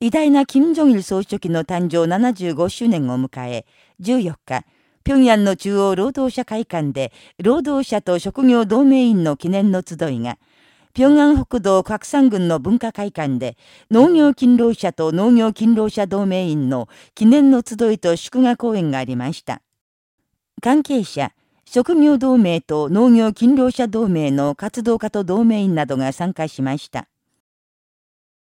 偉大な金正日総書記の誕生75周年を迎え、14日、平壌の中央労働者会館で、労働者と職業同盟員の記念の集いが、平壌北道拡散軍の文化会館で、農業勤労者と農業勤労者同盟員の記念の集いと祝賀公演がありました。関係者、職業同盟と農業勤労者同盟の活動家と同盟員などが参加しました。